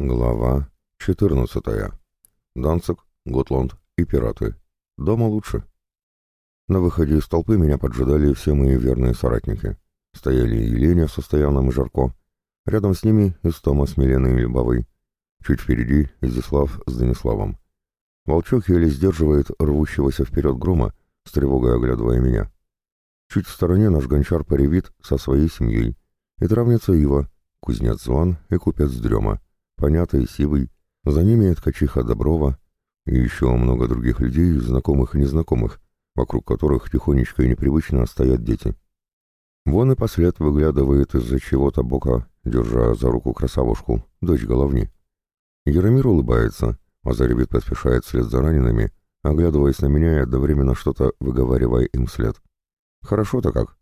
Глава 14. Данцик, Готланд и пираты. Дома лучше. На выходе из толпы меня поджидали все мои верные соратники. Стояли Еленя со Стояном и Жарко. Рядом с ними Истома с Миленой и Любовой. Чуть впереди Изяслав с Даниславом. Волчок еле сдерживает рвущегося вперед грома, с тревогой оглядывая меня. Чуть в стороне наш гончар Паревит со своей семьей. И травница Ива, кузнец Зван и купец Дрема Понятый, Сивый, за ними ткачиха Доброва и еще много других людей, знакомых и незнакомых, вокруг которых тихонечко и непривычно стоят дети. Вон и послед выглядывает из-за чего-то бока, держа за руку красавушку, дочь головни. Яромир улыбается, а Заребит поспешает вслед за ранеными, оглядываясь на меня и одновременно что-то выговаривая им вслед. «Хорошо-то как?»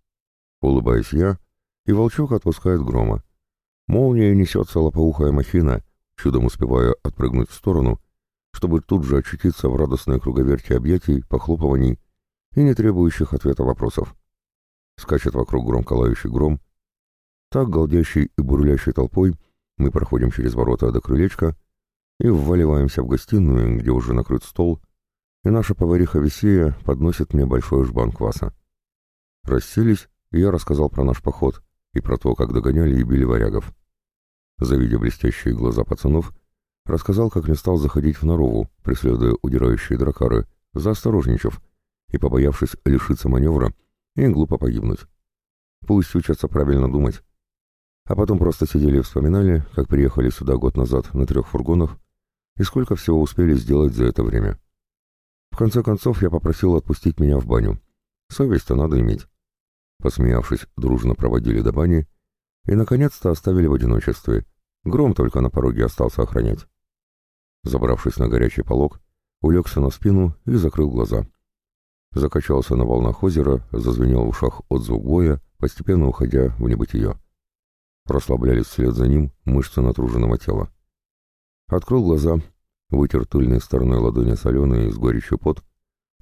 Улыбаюсь я, и волчок отпускает грома. Молния несется лопоухая махина, чудом успевая отпрыгнуть в сторону, чтобы тут же очутиться в радостной круговерти объятий, похлопываний и не требующих ответа вопросов. Скачет вокруг громко лающий гром. Так, голдящей и бурлящей толпой, мы проходим через ворота до крылечка и вваливаемся в гостиную, где уже накрыт стол, и наша повариха Весея подносит мне большой жбан кваса. Расселись, и я рассказал про наш поход и про то, как догоняли и били варягов завидя блестящие глаза пацанов, рассказал, как не стал заходить в Нарову, преследуя удирающие дракары, заосторожничав и побоявшись лишиться маневра и глупо погибнуть. Пусть учатся правильно думать. А потом просто сидели и вспоминали, как приехали сюда год назад на трех фургонах и сколько всего успели сделать за это время. В конце концов я попросил отпустить меня в баню. Совесть-то надо иметь. Посмеявшись, дружно проводили до бани и, наконец-то, оставили в одиночестве. Гром только на пороге остался охранять. Забравшись на горячий полог, улегся на спину и закрыл глаза. Закачался на волнах озера, зазвенел в ушах отзвук боя, постепенно уходя в небытие. Прослаблялись вслед за ним мышцы натруженного тела. Открыл глаза, вытер тыльной стороной ладони соленые с горечью пот,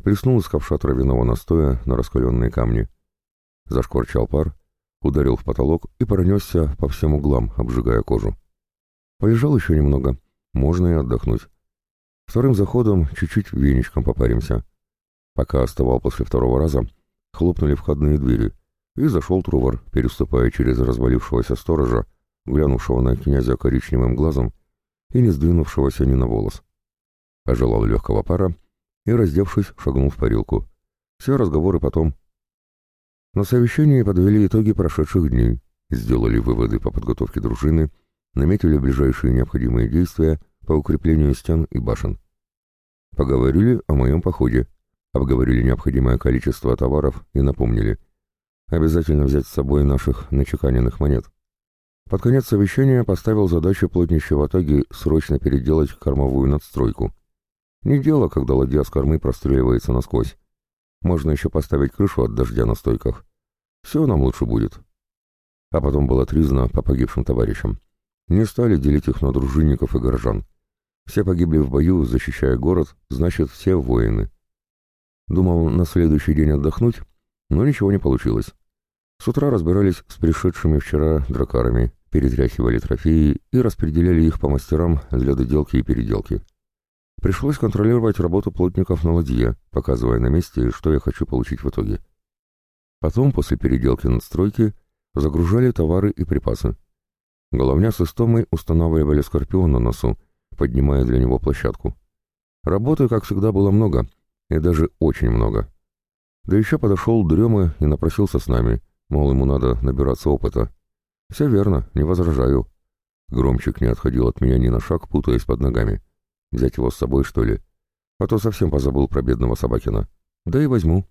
плеснул из ковша травяного настоя на раскаленные камни. Зашкварчал пар, ударил в потолок и пронесся по всем углам, обжигая кожу. Полежал еще немного, можно и отдохнуть. Вторым заходом чуть-чуть веничком попаримся. Пока оставал после второго раза, хлопнули входные двери, и зашел Трувор, переступая через развалившегося сторожа, глянувшего на князя коричневым глазом и не сдвинувшегося ни на волос. Пожелал легкого пара и, раздевшись, шагнул в парилку. Все разговоры потом, на совещании подвели итоги прошедших дней, сделали выводы по подготовке дружины, наметили ближайшие необходимые действия по укреплению стен и башен. Поговорили о моем походе, обговорили необходимое количество товаров и напомнили. Обязательно взять с собой наших начеканенных монет. Под конец совещания поставил задачу плотнища в итоге срочно переделать кормовую надстройку. Не дело, когда ладья с кормы простреливается насквозь. Можно еще поставить крышу от дождя на стойках. Все нам лучше будет. А потом было тризна по погибшим товарищам. Не стали делить их на дружинников и горожан. Все погибли в бою, защищая город, значит, все воины. Думал на следующий день отдохнуть, но ничего не получилось. С утра разбирались с пришедшими вчера дракарами, перетряхивали трофеи и распределяли их по мастерам для доделки и переделки. Пришлось контролировать работу плотников на ладье, показывая на месте, что я хочу получить в итоге. Потом, после переделки надстройки, загружали товары и припасы. Головня с истомой устанавливали скорпион на носу, поднимая для него площадку. Работы, как всегда, было много, и даже очень много. Да еще подошел Дрема и напросился с нами, мол, ему надо набираться опыта. Все верно, не возражаю. Громчик не отходил от меня ни на шаг, путаясь под ногами. Взять его с собой, что ли? А то совсем позабыл про бедного Собакина. Да и возьму.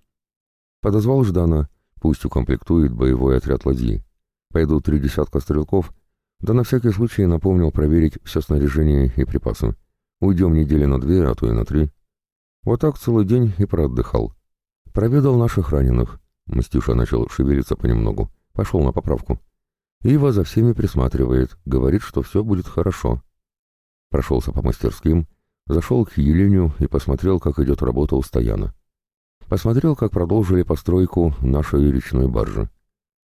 Подозвал Ждана, пусть укомплектует боевой отряд ладьи. Пойдут три десятка стрелков, да на всякий случай напомнил проверить все снаряжение и припасы. Уйдем недели на две, а то и на три. Вот так целый день и проотдыхал. Проведал наших раненых. Мстюша начал шевелиться понемногу. Пошел на поправку. Ива за всеми присматривает, говорит, что все будет хорошо. Прошелся по мастерским, Зашел к Еленю и посмотрел, как идет работа у Стояна. Посмотрел, как продолжили постройку нашей речной баржи.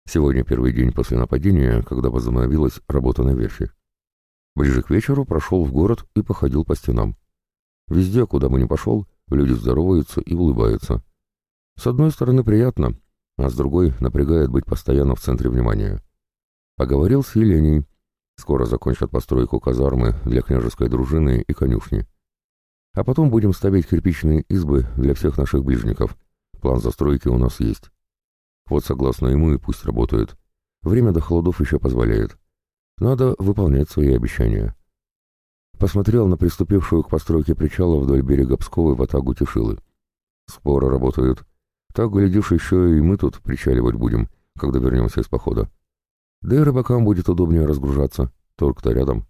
Сегодня первый день после нападения, когда возобновилась работа на верфи. Ближе к вечеру прошел в город и походил по стенам. Везде, куда бы ни пошел, люди здороваются и улыбаются. С одной стороны приятно, а с другой напрягает быть постоянно в центре внимания. Поговорил с Еленей. Скоро закончат постройку казармы для княжеской дружины и конюшни. А потом будем ставить кирпичные избы для всех наших ближников. План застройки у нас есть. Вот согласно ему и пусть работает. Время до холодов еще позволяет. Надо выполнять свои обещания. Посмотрел на приступившую к постройке причала вдоль берега Псковы в атагу Тишилы. Споро работают. Так, глядишь, еще и мы тут причаливать будем, когда вернемся из похода. Да и рыбакам будет удобнее разгружаться, торг-то рядом.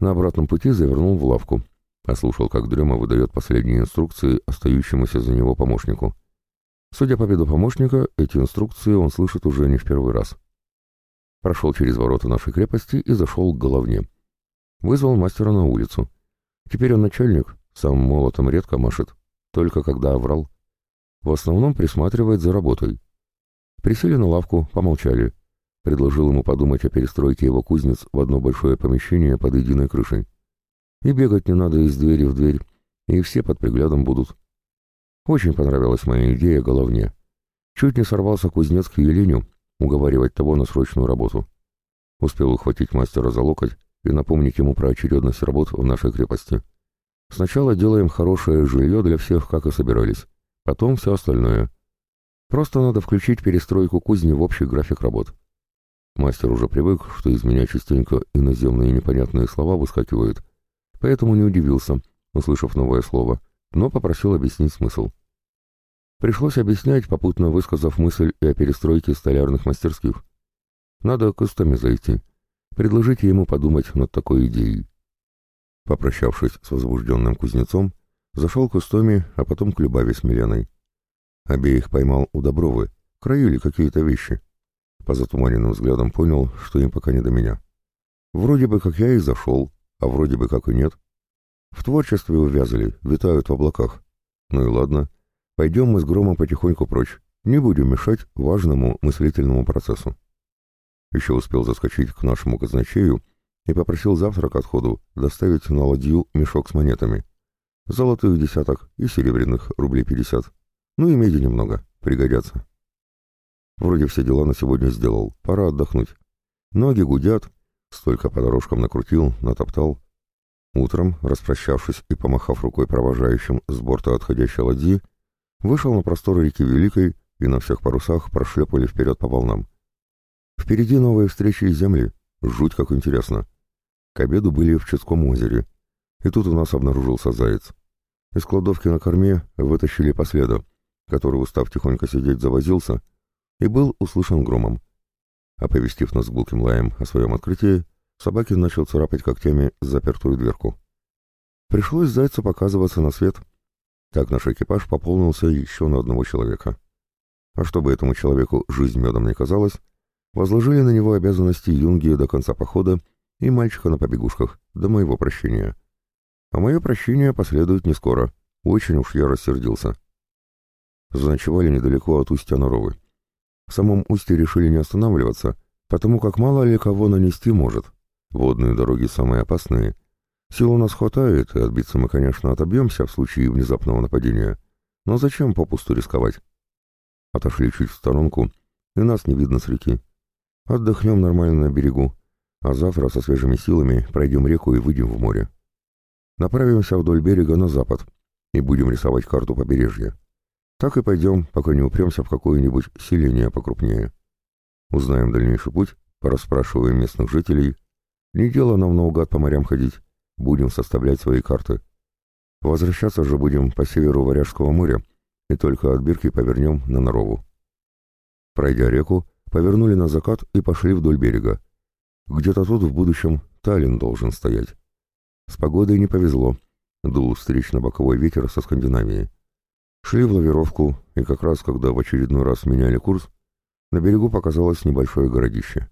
На обратном пути завернул в лавку. Послушал, как Дрема выдает последние инструкции остающемуся за него помощнику. Судя по виду помощника, эти инструкции он слышит уже не в первый раз прошел через ворота нашей крепости и зашел к головне. Вызвал мастера на улицу. Теперь он начальник, сам молотом редко машет, только когда оврал. В основном присматривает за работой. Присели на лавку, помолчали. Предложил ему подумать о перестройке его кузнец в одно большое помещение под единой крышей. И бегать не надо из двери в дверь, и все под приглядом будут. Очень понравилась моя идея головне. Чуть не сорвался кузнец к Еленю, уговаривать того на срочную работу. Успел ухватить мастера за локоть и напомнить ему про очередность работ в нашей крепости. Сначала делаем хорошее жилье для всех, как и собирались. Потом все остальное. Просто надо включить перестройку кузни в общий график работ. Мастер уже привык, что из меня частенько иноземные непонятные слова выскакивают, поэтому не удивился, услышав новое слово, но попросил объяснить смысл. Пришлось объяснять, попутно высказав мысль и о перестройке столярных мастерских. Надо к Истаме зайти. Предложите ему подумать над такой идеей. Попрощавшись с возбужденным кузнецом, зашел к Истоме, а потом к Любави с Миленой. Обеих поймал у Добровы, краили какие-то вещи. По затуманенным взглядам понял, что им пока не до меня. Вроде бы как я и зашел, а вроде бы как и нет. В творчестве увязали, витают в облаках. Ну и ладно, Пойдем мы с Громом потихоньку прочь, не будем мешать важному мыслительному процессу. Еще успел заскочить к нашему казначею и попросил завтра к отходу доставить на ладью мешок с монетами. Золотых десяток и серебряных рублей пятьдесят. Ну и меди немного, пригодятся. Вроде все дела на сегодня сделал, пора отдохнуть. Ноги гудят, столько по дорожкам накрутил, натоптал. Утром, распрощавшись и помахав рукой провожающим с борта отходящей ладьи, вышел на просторы реки Великой и на всех парусах прошлепали вперед по волнам. Впереди новые встречи и земли, жуть как интересно. К обеду были в Ческом озере, и тут у нас обнаружился заяц. Из кладовки на корме вытащили последа, который, устав тихонько сидеть, завозился и был услышан громом. Оповестив нас гулким лаем о своем открытии, Собакин начал царапать когтями запертую дверку. Пришлось зайцу показываться на свет — так наш экипаж пополнился еще на одного человека. А чтобы этому человеку жизнь медом не казалась, возложили на него обязанности юнги до конца похода и мальчика на побегушках, до моего прощения. А мое прощение последует не скоро, очень уж я рассердился. Заночевали недалеко от устья Норовы. В самом устье решили не останавливаться, потому как мало ли кого нанести может. Водные дороги самые опасные, Сил у нас хватает, и отбиться мы, конечно, отобьемся в случае внезапного нападения. Но зачем попусту рисковать? Отошли чуть в сторонку, и нас не видно с реки. Отдохнем нормально на берегу, а завтра со свежими силами пройдем реку и выйдем в море. Направимся вдоль берега на запад и будем рисовать карту побережья. Так и пойдем, пока не упремся в какое-нибудь селение покрупнее. Узнаем дальнейший путь, порасспрашиваем местных жителей. Не дело нам наугад по морям ходить. Будем составлять свои карты. Возвращаться же будем по северу Варяжского моря, и только от Бирки повернем на Нарову. Пройдя реку, повернули на закат и пошли вдоль берега. Где-то тут в будущем Таллин должен стоять. С погодой не повезло. Дул встречно боковой ветер со Скандинавии. Шли в лавировку, и как раз когда в очередной раз меняли курс, на берегу показалось небольшое городище.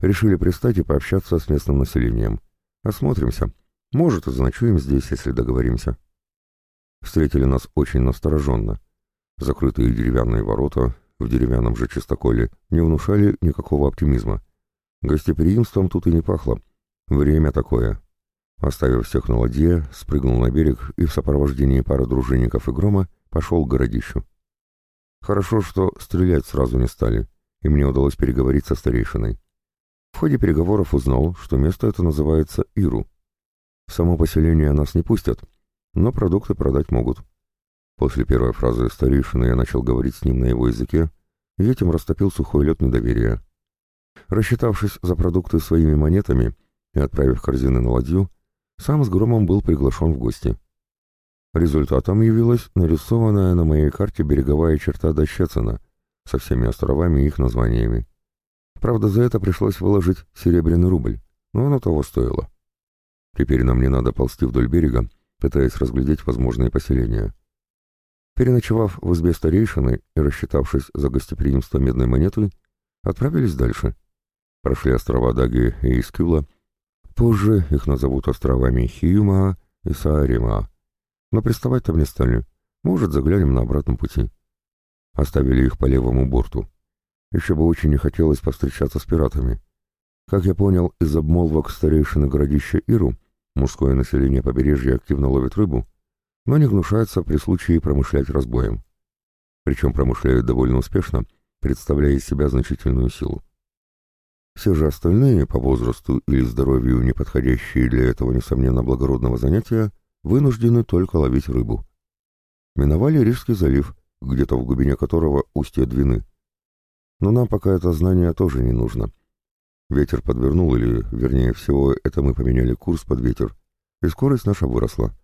Решили пристать и пообщаться с местным населением. Осмотримся. Может, и заночуем здесь, если договоримся. Встретили нас очень настороженно. Закрытые деревянные ворота в деревянном же чистоколе не внушали никакого оптимизма. Гостеприимством тут и не пахло. Время такое. Оставив всех на ладье, спрыгнул на берег и в сопровождении пары дружинников и грома пошел к городищу. Хорошо, что стрелять сразу не стали, и мне удалось переговорить со старейшиной. В ходе переговоров узнал, что место это называется Иру. В само поселение нас не пустят, но продукты продать могут. После первой фразы старейшины я начал говорить с ним на его языке, и этим растопил сухой лед недоверия. Рассчитавшись за продукты своими монетами и отправив корзины на ладью, сам с громом был приглашен в гости. Результатом явилась нарисованная на моей карте береговая черта Дощецина со всеми островами и их названиями. Правда, за это пришлось выложить серебряный рубль, но оно того стоило. Теперь нам не надо ползти вдоль берега, пытаясь разглядеть возможные поселения. Переночевав в избе старейшины и рассчитавшись за гостеприимство медной монетой, отправились дальше. Прошли острова Даги и Искюла, позже их назовут островами Хиюма и Саарима. Но приставать там не стали, может, заглянем на обратном пути. Оставили их по левому борту. Еще бы очень не хотелось повстречаться с пиратами. Как я понял из обмолвок старейшины городища Иру, мужское население побережья активно ловит рыбу, но не гнушается при случае промышлять разбоем. Причем промышляют довольно успешно, представляя из себя значительную силу. Все же остальные, по возрасту или здоровью не подходящие для этого, несомненно, благородного занятия, вынуждены только ловить рыбу. Миновали Рижский залив, где-то в глубине которого устье Двины. Но нам пока это знание тоже не нужно. Ветер подвернул, или, вернее всего, это мы поменяли курс под ветер, и скорость наша выросла.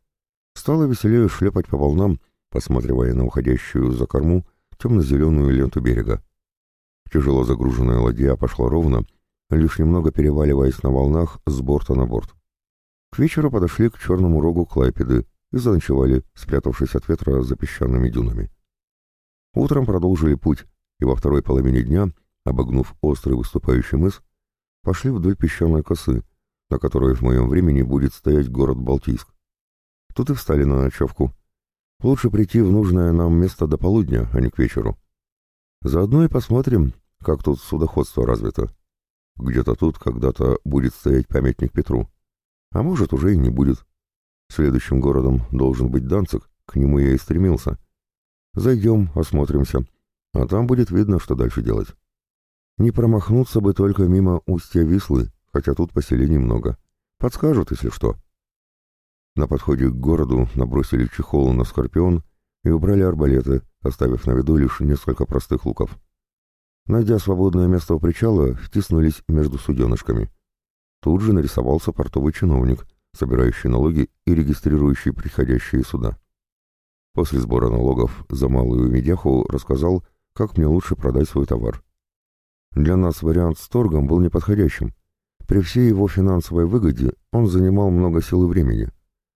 Стало веселее шлепать по волнам, посматривая на уходящую за корму темно-зеленую ленту берега. Тяжело загруженная ладья пошла ровно, лишь немного переваливаясь на волнах с борта на борт. К вечеру подошли к черному рогу Клайпеды и заночевали, спрятавшись от ветра за песчаными дюнами. Утром продолжили путь, и во второй половине дня, обогнув острый выступающий мыс, пошли вдоль песчаной косы, на которой в моем времени будет стоять город Балтийск. Тут и встали на ночевку. Лучше прийти в нужное нам место до полудня, а не к вечеру. Заодно и посмотрим, как тут судоходство развито. Где-то тут когда-то будет стоять памятник Петру. А может, уже и не будет. Следующим городом должен быть Данцик, к нему я и стремился. Зайдем, осмотримся, а там будет видно, что дальше делать. Не промахнуться бы только мимо устья Вислы, хотя тут поселений много. Подскажут, если что. На подходе к городу набросили чехол на скорпион и убрали арбалеты, оставив на виду лишь несколько простых луков. Найдя свободное место у причала, втиснулись между суденышками. Тут же нарисовался портовый чиновник, собирающий налоги и регистрирующий приходящие суда. После сбора налогов за малую медяху рассказал, как мне лучше продать свой товар. Для нас вариант с торгом был неподходящим. При всей его финансовой выгоде он занимал много сил и времени.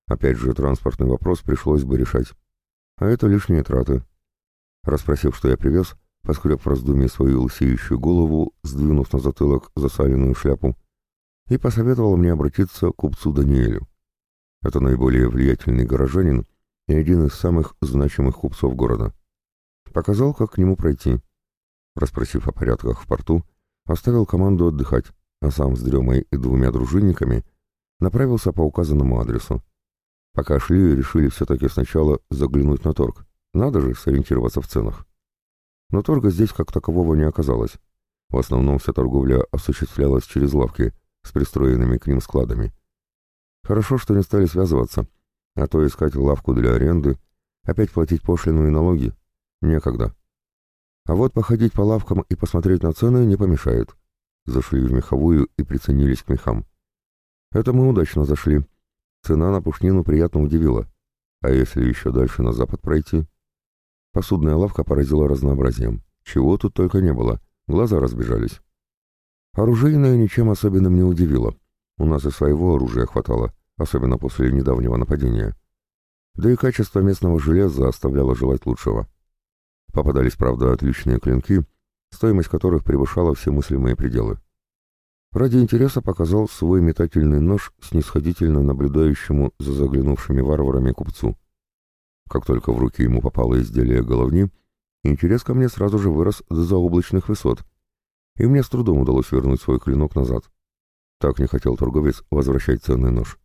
Опять же, транспортный вопрос пришлось бы решать. А это лишние траты. Распросив, что я привез, поскреб в раздумье свою лысеющую голову, сдвинув на затылок засаленную шляпу, и посоветовал мне обратиться к купцу Даниэлю. Это наиболее влиятельный горожанин и один из самых значимых купцов города. Показал, как к нему пройти. Распросив о порядках в порту, оставил команду отдыхать, а сам с Дремой и двумя дружинниками направился по указанному адресу. Пока шли, решили все-таки сначала заглянуть на торг. Надо же сориентироваться в ценах. Но торга здесь как такового не оказалось. В основном вся торговля осуществлялась через лавки с пристроенными к ним складами. Хорошо, что не стали связываться, а то искать лавку для аренды, опять платить пошлину и налоги. Некогда. А вот походить по лавкам и посмотреть на цены не помешает. Зашли в меховую и приценились к мехам. Это мы удачно зашли. Цена на пушнину приятно удивила. А если еще дальше на запад пройти? Посудная лавка поразила разнообразием. Чего тут только не было. Глаза разбежались. Оружейное ничем особенным не удивило. У нас и своего оружия хватало, особенно после недавнего нападения. Да и качество местного железа оставляло желать лучшего. Попадались, правда, отличные клинки, стоимость которых превышала все мыслимые пределы. Ради интереса показал свой метательный нож снисходительно наблюдающему за заглянувшими варварами купцу. Как только в руки ему попало изделие головни, интерес ко мне сразу же вырос до заоблачных высот, и мне с трудом удалось вернуть свой клинок назад. Так не хотел торговец возвращать ценный нож.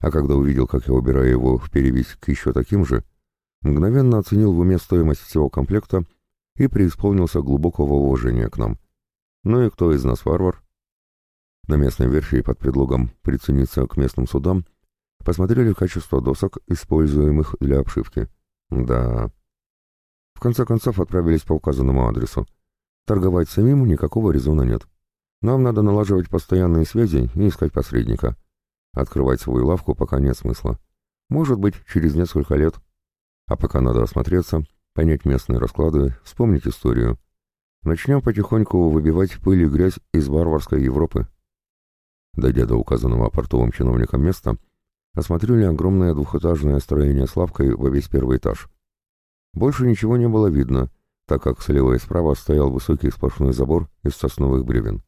А когда увидел, как я убираю его в перевесь к еще таким же, мгновенно оценил в уме стоимость всего комплекта и преисполнился глубокого уважения к нам. Ну и кто из нас варвар? На местной верфи под предлогом прицениться к местным судам посмотрели качество досок, используемых для обшивки. Да. В конце концов отправились по указанному адресу. Торговать самим никакого резона нет. Нам надо налаживать постоянные связи и искать посредника. Открывать свою лавку пока нет смысла. Может быть, через несколько лет. А пока надо осмотреться, понять местные расклады, вспомнить историю. Начнем потихоньку выбивать пыль и грязь из варварской Европы. Дойдя до указанного портовым чиновником места, осмотрели огромное двухэтажное строение с лавкой во весь первый этаж. Больше ничего не было видно, так как слева и справа стоял высокий сплошной забор из сосновых бревен.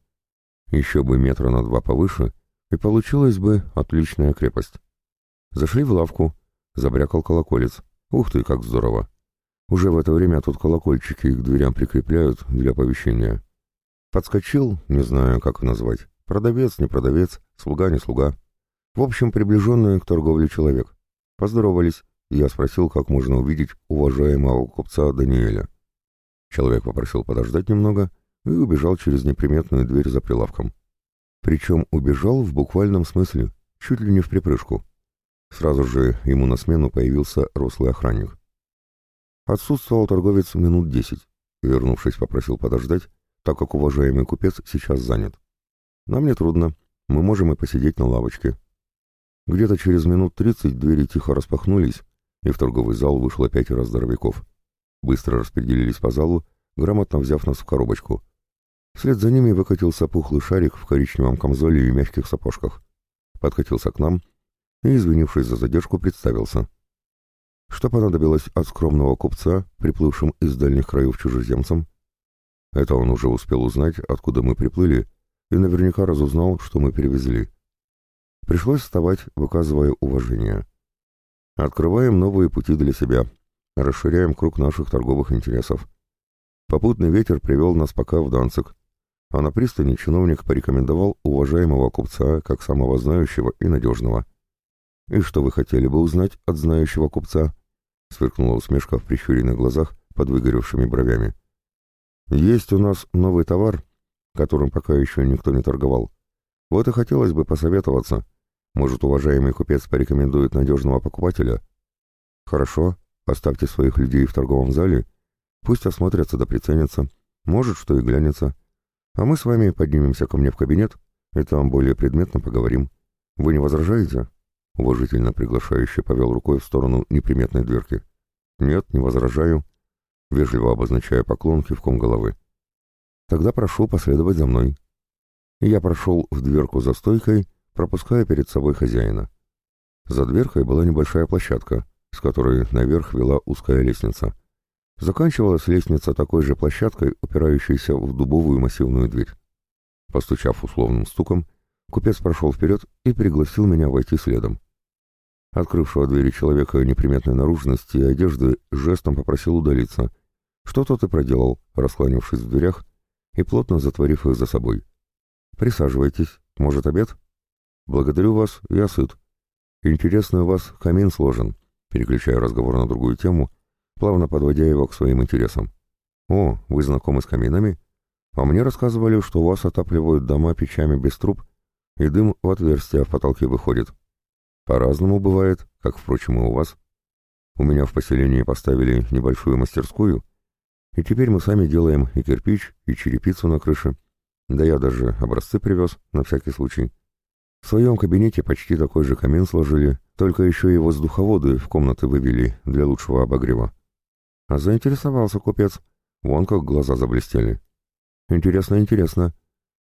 Еще бы метра на два повыше, и получилась бы отличная крепость. Зашли в лавку, забрякал колоколец. Ух ты, как здорово! Уже в это время тут колокольчики к дверям прикрепляют для оповещения. Подскочил, не знаю, как назвать. Продавец, не продавец, слуга, не слуга. В общем, приближенный к торговле человек. Поздоровались. Я спросил, как можно увидеть уважаемого купца Даниэля. Человек попросил подождать немного и убежал через неприметную дверь за прилавком. Причем убежал в буквальном смысле, чуть ли не в припрыжку. Сразу же ему на смену появился рослый охранник. Отсутствовал торговец минут десять. Вернувшись, попросил подождать, так как уважаемый купец сейчас занят. Нам не трудно, мы можем и посидеть на лавочке. Где-то через минут тридцать двери тихо распахнулись, и в торговый зал вышло пятеро здоровяков. Быстро распределились по залу, грамотно взяв нас в коробочку. Вслед за ними выкатился пухлый шарик в коричневом камзоле и мягких сапожках. Подкатился к нам и, извинившись за задержку, представился. Что понадобилось от скромного купца, приплывшим из дальних краев чужеземцам? Это он уже успел узнать, откуда мы приплыли, и наверняка разузнал, что мы перевезли. Пришлось вставать, выказывая уважение. Открываем новые пути для себя, расширяем круг наших торговых интересов. Попутный ветер привел нас пока в Данцик, а на пристани чиновник порекомендовал уважаемого купца как самого знающего и надежного. «И что вы хотели бы узнать от знающего купца?» — сверкнула усмешка в прищуренных глазах под выгоревшими бровями. «Есть у нас новый товар, которым пока еще никто не торговал. Вот и хотелось бы посоветоваться. Может, уважаемый купец порекомендует надежного покупателя?» «Хорошо, поставьте своих людей в торговом зале, пусть осмотрятся да приценятся, может, что и глянется». А мы с вами поднимемся ко мне в кабинет, и там более предметно поговорим. Вы не возражаете?» Уважительно приглашающе повел рукой в сторону неприметной дверки. «Нет, не возражаю», вежливо обозначая поклон кивком головы. «Тогда прошу последовать за мной». я прошел в дверку за стойкой, пропуская перед собой хозяина. За дверкой была небольшая площадка, с которой наверх вела узкая лестница. Заканчивалась лестница такой же площадкой, упирающейся в дубовую массивную дверь. Постучав условным стуком, купец прошел вперед и пригласил меня войти следом. Открывшего двери человека неприметной наружности и одежды жестом попросил удалиться, что тот и проделал, раскланившись в дверях и плотно затворив их за собой. «Присаживайтесь. Может, обед?» «Благодарю вас, я сыт. Интересный у вас камин сложен», переключая разговор на другую тему, плавно подводя его к своим интересам. «О, вы знакомы с каминами? А мне рассказывали, что у вас отапливают дома печами без труб, и дым в отверстия в потолке выходит. По-разному бывает, как, впрочем, и у вас. У меня в поселении поставили небольшую мастерскую, и теперь мы сами делаем и кирпич, и черепицу на крыше. Да я даже образцы привез, на всякий случай. В своем кабинете почти такой же камин сложили, только еще и воздуховоды в комнаты вывели для лучшего обогрева. А заинтересовался купец. Вон как глаза заблестели. Интересно, интересно.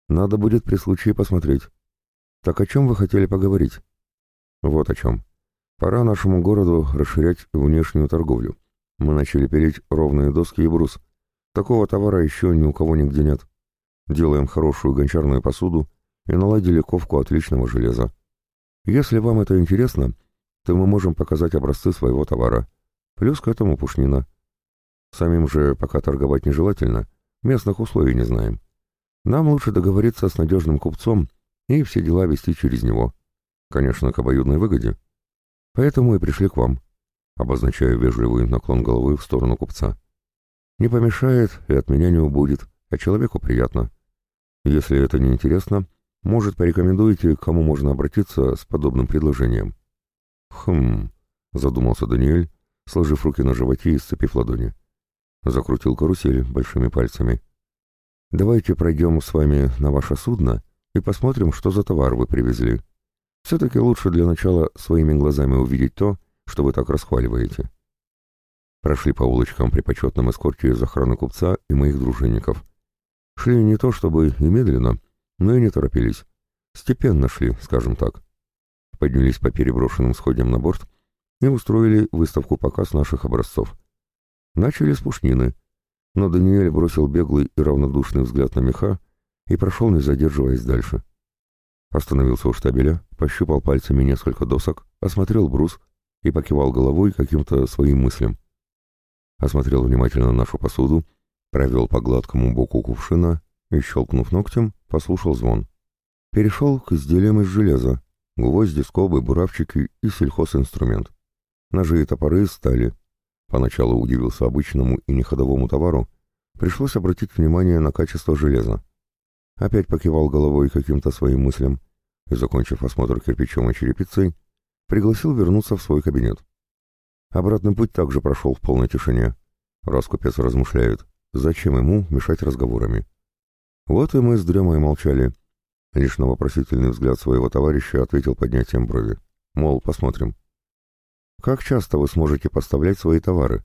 Надо будет при случае посмотреть. Так о чем вы хотели поговорить? Вот о чем. Пора нашему городу расширять внешнюю торговлю. Мы начали пилить ровные доски и брус. Такого товара еще ни у кого нигде нет. Делаем хорошую гончарную посуду и наладили ковку отличного железа. Если вам это интересно, то мы можем показать образцы своего товара. Плюс к этому пушнина. Самим же пока торговать нежелательно, местных условий не знаем. Нам лучше договориться с надежным купцом, и все дела вести через него. Конечно, к обоюдной выгоде. Поэтому и пришли к вам, обозначая вежливый наклон головы в сторону купца. Не помешает и от меня не убудет, а человеку приятно. Если это не интересно, может, порекомендуете, кому можно обратиться с подобным предложением. Хм, задумался Даниэль, сложив руки на животе и сцепив ладони. Закрутил карусель большими пальцами. Давайте пройдем с вами на ваше судно и посмотрим, что за товар вы привезли. Все-таки лучше для начала своими глазами увидеть то, что вы так расхваливаете. Прошли по улочкам при почетном эскорте из охраны купца и моих дружинников. Шли не то чтобы и медленно, но и не торопились. Степенно шли, скажем так. Поднялись по переброшенным сходням на борт и устроили выставку-показ наших образцов. Начали с пушнины, но Даниэль бросил беглый и равнодушный взгляд на меха и прошел, не задерживаясь дальше. Остановился у штабеля, пощупал пальцами несколько досок, осмотрел брус и покивал головой каким-то своим мыслям. Осмотрел внимательно нашу посуду, провел по гладкому боку кувшина и, щелкнув ногтем, послушал звон. Перешел к изделиям из железа, гвозди, скобы, буравчики и сельхозинструмент. Ножи и топоры стали. Поначалу удивился обычному и неходовому товару, пришлось обратить внимание на качество железа. Опять покивал головой каким-то своим мыслям и, закончив осмотр кирпичом и черепицей, пригласил вернуться в свой кабинет. Обратный путь также прошел в полной тишине. Раз купец размышляет, зачем ему мешать разговорами. Вот и мы с Дремой молчали. Лишь на вопросительный взгляд своего товарища ответил поднятием брови. Мол, посмотрим. «Как часто вы сможете поставлять свои товары?»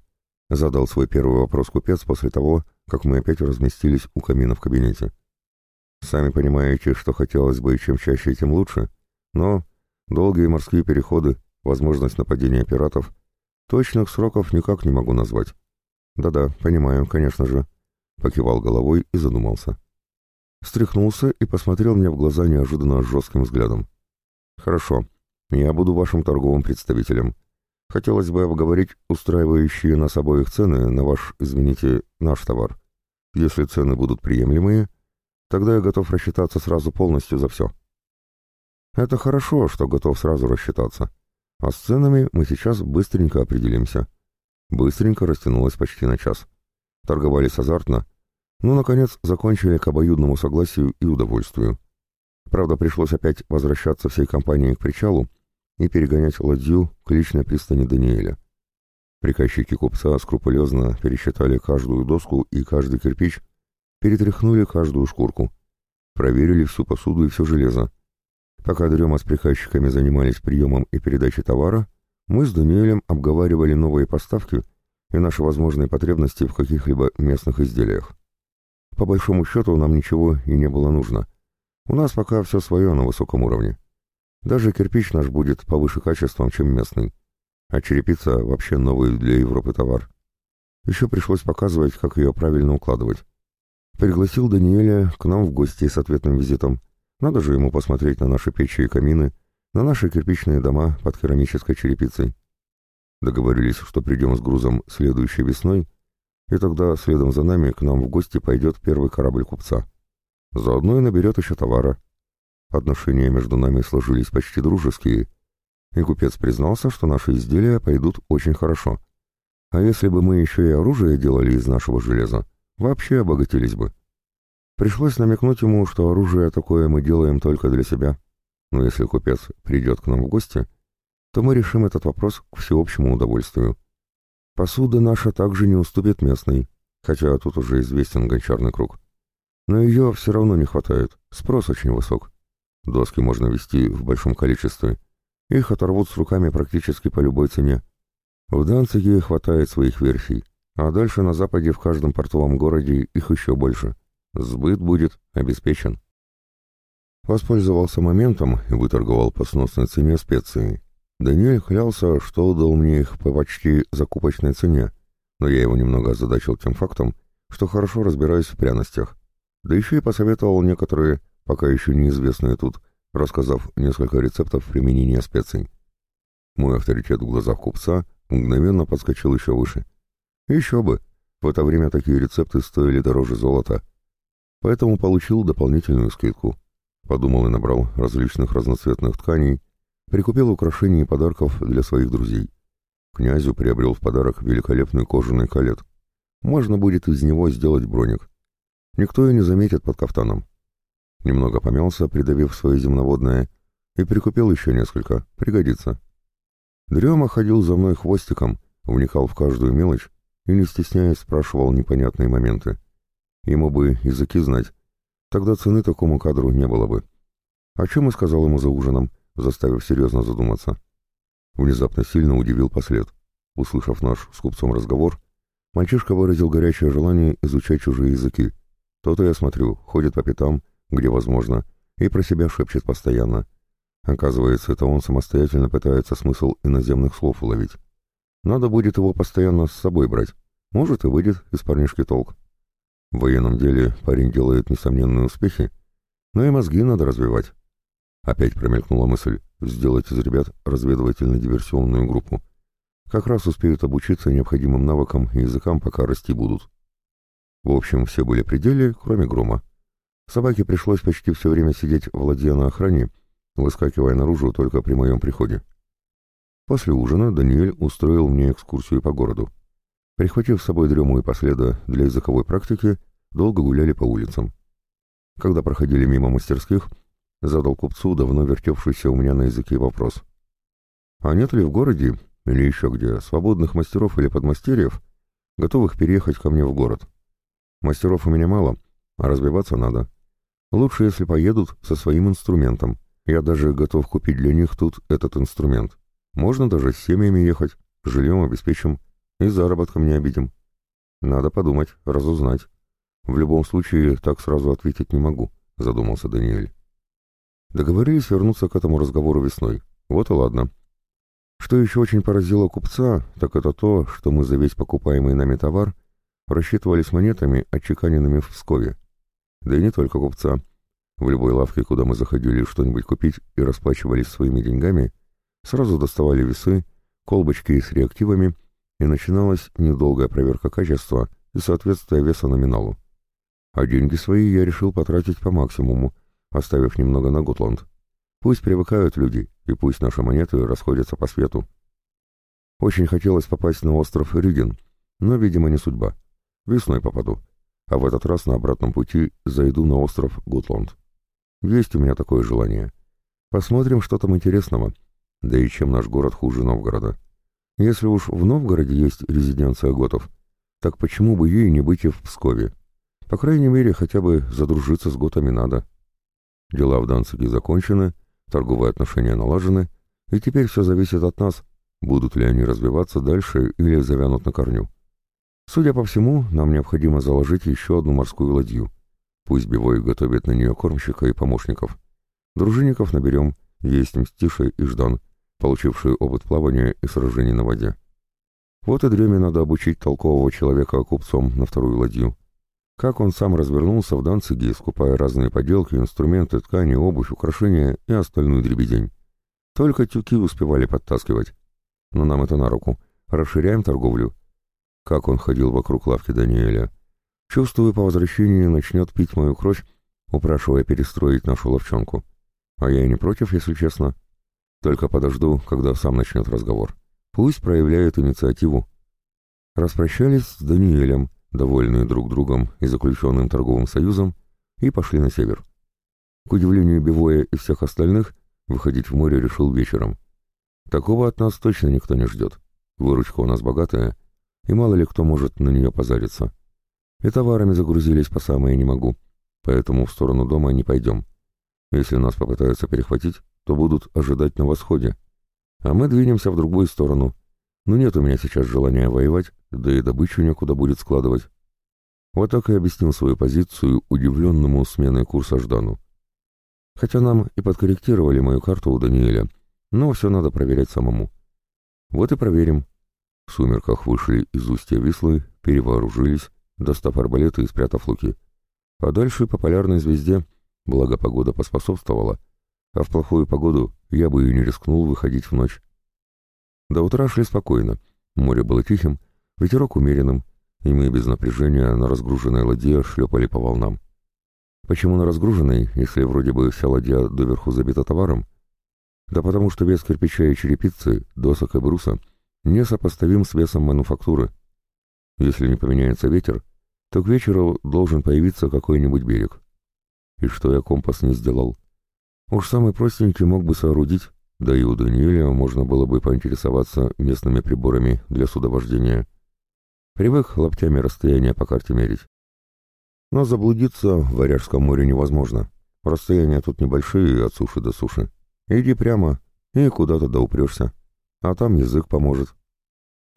Задал свой первый вопрос купец после того, как мы опять разместились у камина в кабинете. «Сами понимаете, что хотелось бы, чем чаще, тем лучше, но долгие морские переходы, возможность нападения пиратов, точных сроков никак не могу назвать». «Да-да, понимаю, конечно же», — покивал головой и задумался встряхнулся и посмотрел мне в глаза неожиданно жестким взглядом. «Хорошо, я буду вашим торговым представителем. Хотелось бы обговорить устраивающие нас обоих цены на ваш, извините, наш товар. Если цены будут приемлемые, тогда я готов рассчитаться сразу полностью за все». «Это хорошо, что готов сразу рассчитаться. А с ценами мы сейчас быстренько определимся». Быстренько растянулось почти на час. Торговались азартно, но, наконец, закончили к обоюдному согласию и удовольствию. Правда, пришлось опять возвращаться всей компанией к причалу и перегонять ладью к личной пристани Даниэля. Приказчики купца скрупулезно пересчитали каждую доску и каждый кирпич, перетряхнули каждую шкурку, проверили всю посуду и все железо. Пока Дрема с приказчиками занимались приемом и передачей товара, мы с Даниэлем обговаривали новые поставки и наши возможные потребности в каких-либо местных изделиях. По большому счету нам ничего и не было нужно. У нас пока все свое на высоком уровне. Даже кирпич наш будет повыше качеством, чем местный. А черепица вообще новый для Европы товар. Еще пришлось показывать, как ее правильно укладывать. Пригласил Даниэля к нам в гости с ответным визитом. Надо же ему посмотреть на наши печи и камины, на наши кирпичные дома под керамической черепицей. Договорились, что придем с грузом следующей весной и тогда следом за нами к нам в гости пойдет первый корабль купца. Заодно и наберет еще товара. Отношения между нами сложились почти дружеские, и купец признался, что наши изделия пойдут очень хорошо. А если бы мы еще и оружие делали из нашего железа, вообще обогатились бы. Пришлось намекнуть ему, что оружие такое мы делаем только для себя. Но если купец придет к нам в гости, то мы решим этот вопрос к всеобщему удовольствию. Посуда наша также не уступит местной, хотя тут уже известен гончарный круг. Но ее все равно не хватает, спрос очень высок. Доски можно вести в большом количестве. Их оторвут с руками практически по любой цене. В Данциге хватает своих верфей, а дальше на западе в каждом портовом городе их еще больше. Сбыт будет обеспечен. Воспользовался моментом и выторговал по сносной цене специи. Даниэль клялся, что отдал мне их по почти закупочной цене, но я его немного озадачил тем фактом, что хорошо разбираюсь в пряностях. Да еще и посоветовал некоторые, пока еще неизвестные тут, рассказав несколько рецептов применения специй. Мой авторитет в глазах купца мгновенно подскочил еще выше. Еще бы, в это время такие рецепты стоили дороже золота. Поэтому получил дополнительную скидку. Подумал и набрал различных разноцветных тканей, прикупил украшений и подарков для своих друзей. Князю приобрел в подарок великолепный кожаный калет. Можно будет из него сделать броник. Никто и не заметит под кафтаном. Немного помялся, придавив свое земноводное, и прикупил еще несколько, пригодится. Дрема ходил за мной хвостиком, вникал в каждую мелочь и, не стесняясь, спрашивал непонятные моменты. Ему бы языки знать, тогда цены такому кадру не было бы. О чем и сказал ему за ужином, заставив серьезно задуматься. Внезапно сильно удивил послед. Услышав наш с купцом разговор, мальчишка выразил горячее желание изучать чужие языки. То-то я смотрю, ходит по пятам, где возможно, и про себя шепчет постоянно. Оказывается, это он самостоятельно пытается смысл иноземных слов уловить. Надо будет его постоянно с собой брать. Может, и выйдет из парнишки толк. В военном деле парень делает несомненные успехи, но и мозги надо развивать. Опять промелькнула мысль сделать из ребят разведывательно-диверсионную группу. Как раз успеют обучиться необходимым навыкам и языкам, пока расти будут. В общем, все были при деле, кроме Грома. Собаке пришлось почти все время сидеть в ладье на охране, выскакивая наружу только при моем приходе. После ужина Даниэль устроил мне экскурсию по городу. Прихватив с собой дрему и последа для языковой практики, долго гуляли по улицам. Когда проходили мимо мастерских, задал купцу давно вертевшийся у меня на языке вопрос. «А нет ли в городе, или еще где, свободных мастеров или подмастерьев, готовых переехать ко мне в город? Мастеров у меня мало, а разбиваться надо. Лучше, если поедут со своим инструментом. Я даже готов купить для них тут этот инструмент. Можно даже с семьями ехать, жильем обеспечим и заработком не обидим. Надо подумать, разузнать. В любом случае, так сразу ответить не могу, задумался Даниэль. Договорились вернуться к этому разговору весной. Вот и ладно. Что еще очень поразило купца, так это то, что мы за весь покупаемый нами товар рассчитывались монетами, отчеканенными в Пскове. Да и не только купца. В любой лавке, куда мы заходили что-нибудь купить и расплачивались своими деньгами, сразу доставали весы, колбочки с реактивами, и начиналась недолгая проверка качества и соответствия веса номиналу. А деньги свои я решил потратить по максимуму, оставив немного на Готланд. Пусть привыкают люди, и пусть наши монеты расходятся по свету. Очень хотелось попасть на остров Рюген, но, видимо, не судьба. Весной попаду, а в этот раз на обратном пути зайду на остров Готланд. Есть у меня такое желание. Посмотрим, что там интересного. Да и чем наш город хуже Новгорода. Если уж в Новгороде есть резиденция готов, так почему бы ей не быть и в Пскове? По крайней мере, хотя бы задружиться с готами надо. Дела в Данциге закончены, торговые отношения налажены, и теперь все зависит от нас, будут ли они развиваться дальше или завянут на корню. Судя по всему, нам необходимо заложить еще одну морскую ладью. Пусть Бивой готовит на нее кормщика и помощников. Дружинников наберем, есть Мстиша и Ждан, получившие опыт плавания и сражений на воде. Вот и Дреме надо обучить толкового человека купцом на вторую ладью. Как он сам развернулся в Данциге, скупая разные поделки, инструменты, ткани, обувь, украшения и остальную дребедень. Только тюки успевали подтаскивать. Но нам это на руку. Расширяем торговлю. Как он ходил вокруг лавки Даниэля. Чувствую, по возвращении начнет пить мою кровь, упрашивая перестроить нашу ловчонку. А я и не против, если честно. Только подожду, когда сам начнет разговор. Пусть проявляет инициативу. Распрощались с Даниэлем, довольные друг другом и заключенным торговым союзом, и пошли на север. К удивлению Бивоя и всех остальных, выходить в море решил вечером. Такого от нас точно никто не ждет. Выручка у нас богатая, и мало ли кто может на нее позариться. И товарами загрузились по самое не могу, поэтому в сторону дома не пойдем. Если нас попытаются перехватить, то будут ожидать на восходе. А мы двинемся в другую сторону. Но нет у меня сейчас желания воевать, да и добычу некуда будет складывать. Вот так и объяснил свою позицию удивленному сменой курса Ждану. Хотя нам и подкорректировали мою карту у Даниэля, но все надо проверять самому. Вот и проверим. В сумерках вышли из устья Вислы, перевооружились, достав арбалеты и спрятав луки. А дальше по полярной звезде, благо погода поспособствовала, а в плохую погоду я бы и не рискнул выходить в ночь. До утра шли спокойно, море было тихим, ветерок умеренным, и мы без напряжения на разгруженной ладье шлепали по волнам. Почему на разгруженной, если вроде бы вся ладья доверху забита товаром? Да потому что вес кирпича и черепицы, досок и бруса несопоставим с весом мануфактуры. Если не поменяется ветер, то к вечеру должен появиться какой-нибудь берег. И что я компас не сделал? Уж самый простенький мог бы соорудить, да и у Даниэля можно было бы поинтересоваться местными приборами для судовождения. Привык лоптями расстояние по карте мерить. Но заблудиться в Варяжском море невозможно. Расстояния тут небольшие от суши до суши. Иди прямо и куда-то да упрешься. А там язык поможет.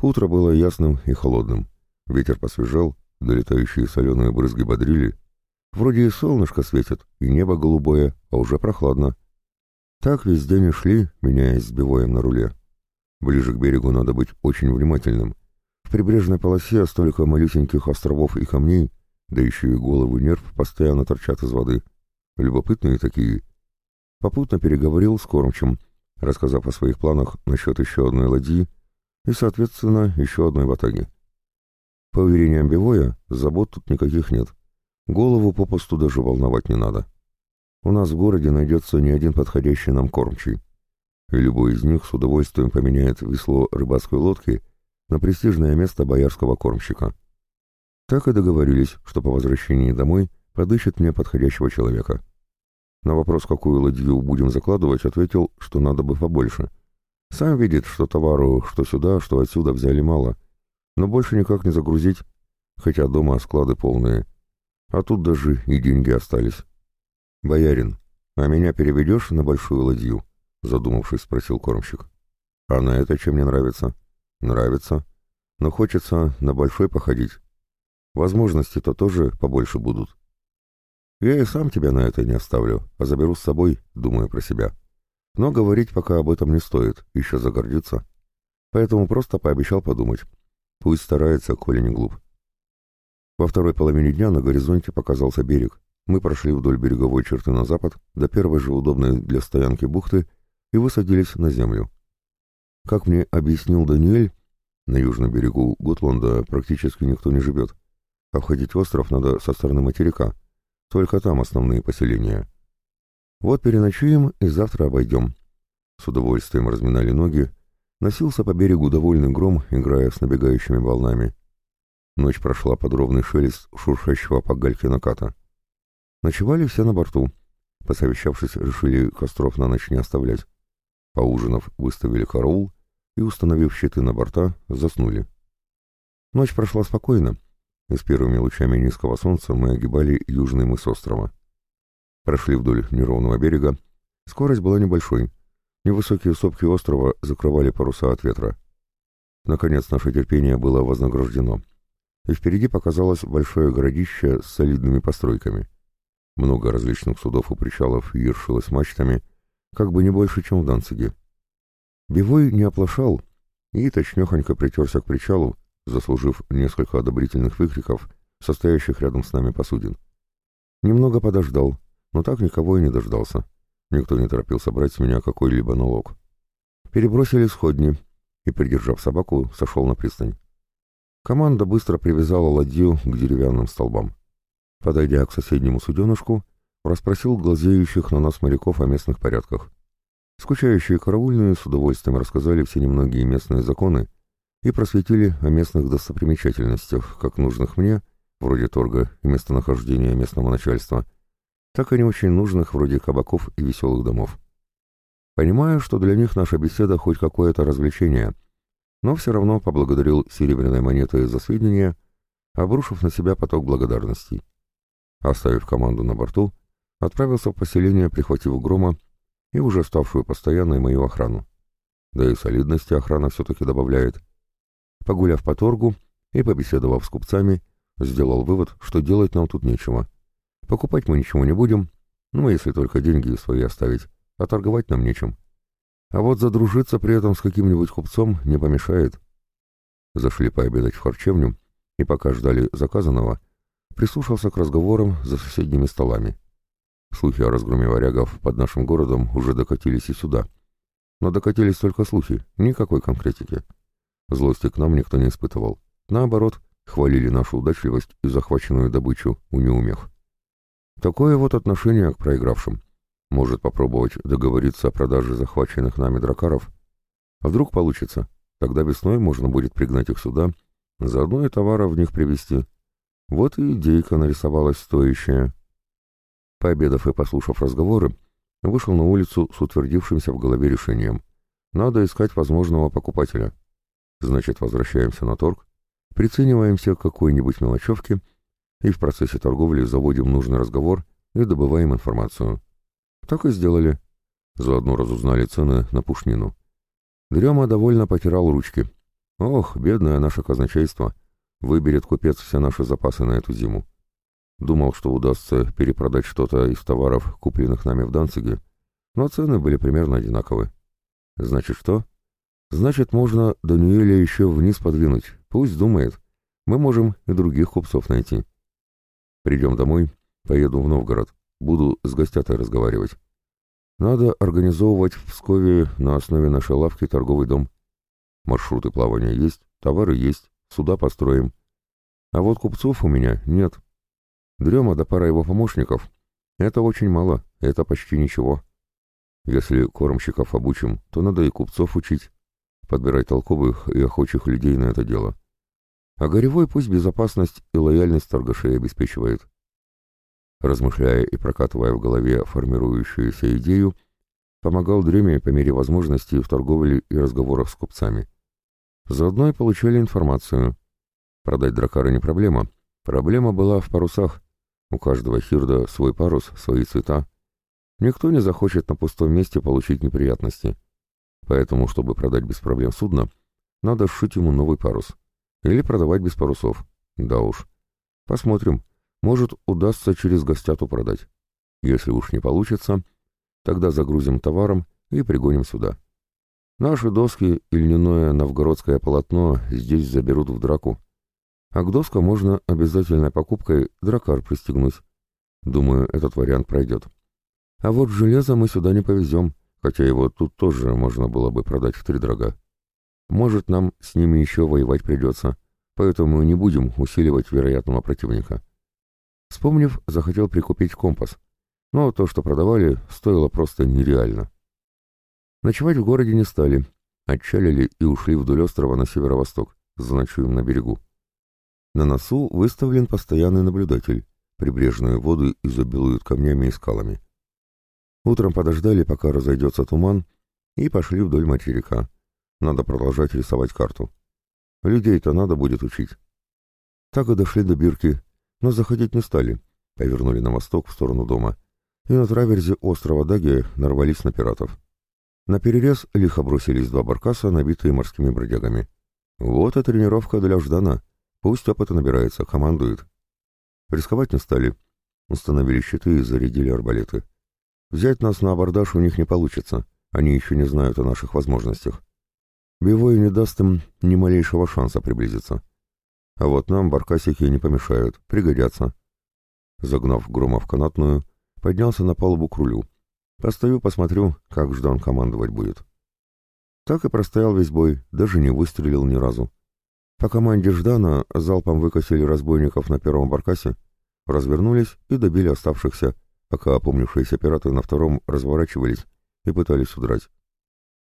Утро было ясным и холодным. Ветер посвежел, долетающие соленые брызги бодрили. Вроде и солнышко светит, и небо голубое, а уже прохладно. Так весь день и шли, меняясь бивоем на руле. Ближе к берегу надо быть очень внимательным. В прибрежной полосе столько малюсеньких островов и камней, да еще и головы нерв постоянно торчат из воды. Любопытные такие. Попутно переговорил с кормчем, рассказав о своих планах насчет еще одной ладьи и, соответственно, еще одной ватаги. По уверениям Бивоя, забот тут никаких нет. Голову попусту даже волновать не надо. У нас в городе найдется не один подходящий нам кормчий. И любой из них с удовольствием поменяет весло рыбацкой лодки на престижное место боярского кормщика. Так и договорились, что по возвращении домой подыщет мне подходящего человека. На вопрос, какую ладью будем закладывать, ответил, что надо бы побольше. Сам видит, что товару, что сюда, что отсюда взяли мало, но больше никак не загрузить, хотя дома склады полные. А тут даже и деньги остались. «Боярин, а меня переведешь на большую ладью?» задумавшись, спросил кормщик. «А на это чем мне нравится?» «Нравится. Но хочется на большой походить. Возможности-то тоже побольше будут. Я и сам тебя на это не оставлю, а заберу с собой, думаю про себя. Но говорить пока об этом не стоит, еще загордиться. Поэтому просто пообещал подумать. Пусть старается, коли не глуп. Во второй половине дня на горизонте показался берег. Мы прошли вдоль береговой черты на запад, до первой же удобной для стоянки бухты, и высадились на землю. Как мне объяснил Даниэль, на южном берегу Готланда практически никто не живет. Обходить остров надо со стороны материка. Только там основные поселения. Вот переночуем и завтра обойдем. С удовольствием разминали ноги, Носился по берегу довольный гром, играя с набегающими волнами. Ночь прошла под ровный шелест шуршащего по гальке наката. Ночевали все на борту. Посовещавшись, решили костров на ночь не оставлять. Поужинав, выставили караул и, установив щиты на борта, заснули. Ночь прошла спокойно, и с первыми лучами низкого солнца мы огибали южный мыс острова. Прошли вдоль неровного берега. Скорость была небольшой — Невысокие сопки острова закрывали паруса от ветра. Наконец наше терпение было вознаграждено. И впереди показалось большое городище с солидными постройками. Много различных судов у причалов ершилось мачтами, как бы не больше, чем в Данциге. Бивой не оплошал и точнёхонько притерся к причалу, заслужив несколько одобрительных выкриков, состоящих рядом с нами посудин. Немного подождал, но так никого и не дождался. Никто не торопился брать с меня какой-либо налог. Перебросили сходни, и, придержав собаку, сошел на пристань. Команда быстро привязала ладью к деревянным столбам. Подойдя к соседнему суденышку, расспросил глазеющих на нас моряков о местных порядках. Скучающие караульные с удовольствием рассказали все немногие местные законы и просветили о местных достопримечательностях, как нужных мне, вроде торга и местонахождения местного начальства, так и не очень нужных вроде кабаков и веселых домов. Понимаю, что для них наша беседа хоть какое-то развлечение, но все равно поблагодарил серебряной монетой за сведения, обрушив на себя поток благодарностей. Оставив команду на борту, отправился в поселение, прихватив грома и уже ставшую постоянной мою охрану. Да и солидности охрана все-таки добавляет. Погуляв по торгу и побеседовав с купцами, сделал вывод, что делать нам тут нечего — Покупать мы ничего не будем, ну, если только деньги свои оставить, а торговать нам нечем. А вот задружиться при этом с каким-нибудь купцом не помешает. Зашли пообедать в харчевню, и пока ждали заказанного, прислушался к разговорам за соседними столами. Слухи о разгроме варягов под нашим городом уже докатились и сюда. Но докатились только слухи, никакой конкретики. Злости к нам никто не испытывал. Наоборот, хвалили нашу удачливость и захваченную добычу у неумех. Такое вот отношение к проигравшим. Может попробовать договориться о продаже захваченных нами дракаров. А вдруг получится? Тогда весной можно будет пригнать их сюда, заодно и товара в них привезти. Вот и идейка нарисовалась стоящая. Пообедав и послушав разговоры, вышел на улицу с утвердившимся в голове решением. Надо искать возможного покупателя. Значит, возвращаемся на торг, прицениваемся к какой-нибудь мелочевке и в процессе торговли заводим нужный разговор и добываем информацию. Так и сделали. Заодно разузнали цены на пушнину. Дрема довольно потирал ручки. Ох, бедное наше казначейство. Выберет купец все наши запасы на эту зиму. Думал, что удастся перепродать что-то из товаров, купленных нами в Данциге, но цены были примерно одинаковы. Значит, что? Значит, можно Даниэля еще вниз подвинуть. Пусть думает. Мы можем и других купцов найти. Придем домой, поеду в Новгород. Буду с гостятой разговаривать. Надо организовывать в Пскове на основе нашей лавки торговый дом. Маршруты плавания есть, товары есть, суда построим. А вот купцов у меня нет. Дрема да пара его помощников — это очень мало, это почти ничего. Если кормщиков обучим, то надо и купцов учить, подбирать толковых и охочих людей на это дело. А Горевой пусть безопасность и лояльность торгашей обеспечивает. Размышляя и прокатывая в голове формирующуюся идею, помогал Дреме по мере возможности в торговле и разговорах с купцами. Заодно и получали информацию. Продать дракара не проблема. Проблема была в парусах. У каждого хирда свой парус, свои цвета. Никто не захочет на пустом месте получить неприятности. Поэтому, чтобы продать без проблем судно, надо сшить ему новый парус. Или продавать без парусов. Да уж. Посмотрим. Может, удастся через гостяту продать. Если уж не получится, тогда загрузим товаром и пригоним сюда. Наши доски и льняное новгородское полотно здесь заберут в драку. А к доскам можно обязательной покупкой дракар пристегнуть. Думаю, этот вариант пройдет. А вот железо мы сюда не повезем, хотя его тут тоже можно было бы продать в три дорога. Может, нам с ними еще воевать придется, поэтому не будем усиливать вероятного противника. Вспомнив, захотел прикупить компас, но то, что продавали, стоило просто нереально. Ночевать в городе не стали, отчалили и ушли вдоль острова на северо-восток, заночуем на берегу. На носу выставлен постоянный наблюдатель, прибрежные воды изобилуют камнями и скалами. Утром подождали, пока разойдется туман, и пошли вдоль материка. Надо продолжать рисовать карту. Людей-то надо будет учить. Так и дошли до Бирки, но заходить не стали. Повернули на восток в сторону дома. И на траверзе острова Даги нарвались на пиратов. На перерез лихо бросились два баркаса, набитые морскими бродягами. Вот и тренировка для Ждана. Пусть опыта набирается, командует. Рисковать не стали. Установили щиты и зарядили арбалеты. Взять нас на абордаж у них не получится, они еще не знают о наших возможностях. Бивой не даст им ни малейшего шанса приблизиться. А вот нам баркасики не помешают, пригодятся. Загнав Грома в канатную, поднялся на палубу к рулю. Постою, посмотрю, как Ждан командовать будет. Так и простоял весь бой, даже не выстрелил ни разу. По команде Ждана залпом выкосили разбойников на первом баркасе, развернулись и добили оставшихся, пока опомнившиеся пираты на втором разворачивались и пытались удрать.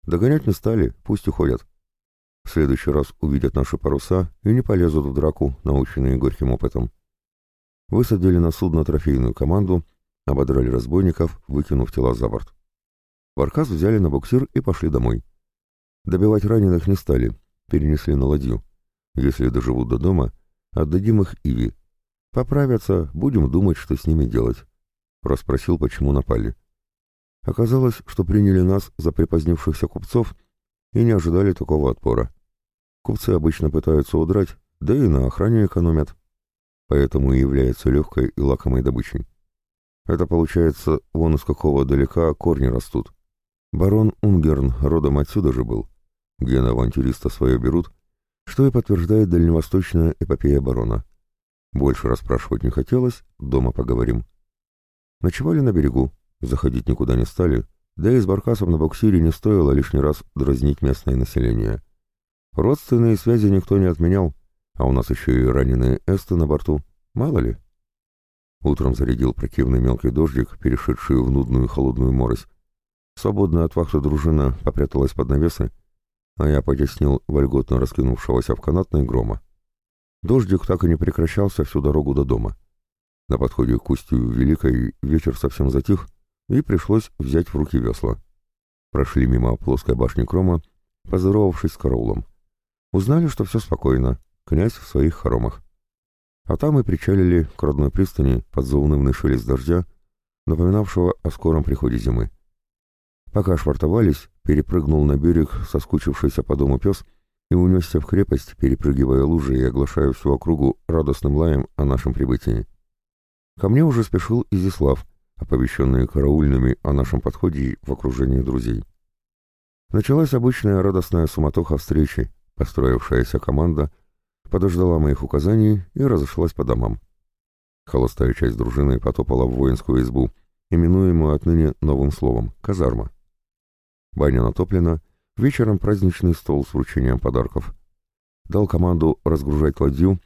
Догонять не стали, пусть уходят. В следующий раз увидят наши паруса и не полезут в драку, наученные горьким опытом. Высадили на судно трофейную команду, ободрали разбойников, выкинув тела за борт. Варкас взяли на буксир и пошли домой. Добивать раненых не стали, перенесли на ладью. Если доживут до дома, отдадим их Иви. Поправятся, будем думать, что с ними делать. Расспросил, почему напали. Оказалось, что приняли нас за припозднившихся купцов и не ожидали такого отпора. Купцы обычно пытаются удрать, да и на охране экономят. Поэтому и является легкой и лакомой добычей. Это получается, вон из какого далека корни растут. Барон Унгерн родом отсюда же был. Ген авантюриста свое берут, что и подтверждает дальневосточная эпопея барона. Больше расспрашивать не хотелось, дома поговорим. Ночевали на берегу, заходить никуда не стали, да и с баркасом на буксире не стоило лишний раз дразнить местное население. Родственные связи никто не отменял, а у нас еще и раненые эсты на борту, мало ли. Утром зарядил противный мелкий дождик, перешедший в нудную холодную морось. Свободная от вахты дружина попряталась под навесы, а я потеснил вольготно раскинувшегося в канатной грома. Дождик так и не прекращался всю дорогу до дома. На подходе к устью Великой ветер совсем затих, и пришлось взять в руки весла. Прошли мимо плоской башни Крома, поздоровавшись с караулом. Узнали, что все спокойно, князь в своих хоромах. А там и причалили к родной пристани под заунывный шелест дождя, напоминавшего о скором приходе зимы. Пока швартовались, перепрыгнул на берег соскучившийся по дому пес и унесся в крепость, перепрыгивая лужи и оглашая всю округу радостным лаем о нашем прибытии. Ко мне уже спешил Изислав, оповещенный караульными о нашем подходе в окружении друзей. Началась обычная радостная суматоха встречи, построившаяся команда подождала моих указаний и разошлась по домам. Холостая часть дружины потопала в воинскую избу, именуемую отныне новым словом — казарма. Баня натоплена, вечером праздничный стол с вручением подарков. Дал команду разгружать ладью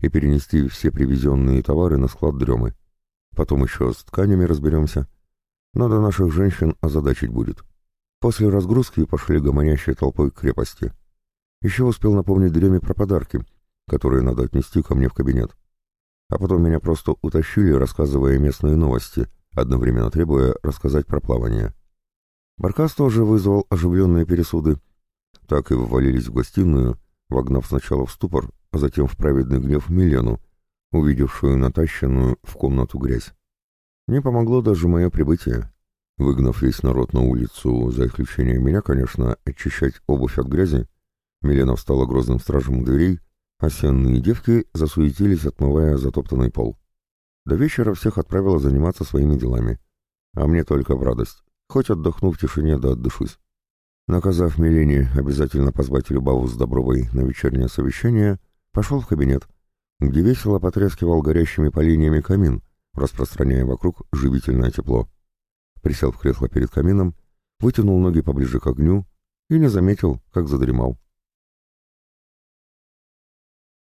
и перенести все привезенные товары на склад дремы. Потом еще с тканями разберемся. Надо наших женщин озадачить будет. После разгрузки пошли гомонящей толпой к крепости. Еще успел напомнить дреме про подарки, которые надо отнести ко мне в кабинет. А потом меня просто утащили, рассказывая местные новости, одновременно требуя рассказать про плавание. Баркас тоже вызвал оживленные пересуды. Так и ввалились в гостиную, вогнав сначала в ступор, а затем в праведный гнев Милену, увидевшую натащенную в комнату грязь. Не помогло даже мое прибытие. Выгнав весь народ на улицу, за исключением меня, конечно, очищать обувь от грязи, Милена встала грозным стражем у дверей, сенные девки засуетились, отмывая затоптанный пол. До вечера всех отправила заниматься своими делами. А мне только в радость. Хоть отдохну в тишине да отдышусь. Наказав Милене обязательно позвать Любаву с Добровой на вечернее совещание, пошел в кабинет, где весело потрескивал горящими поленьями камин, распространяя вокруг живительное тепло. Присел в кресло перед камином, вытянул ноги поближе к огню и не заметил, как задремал.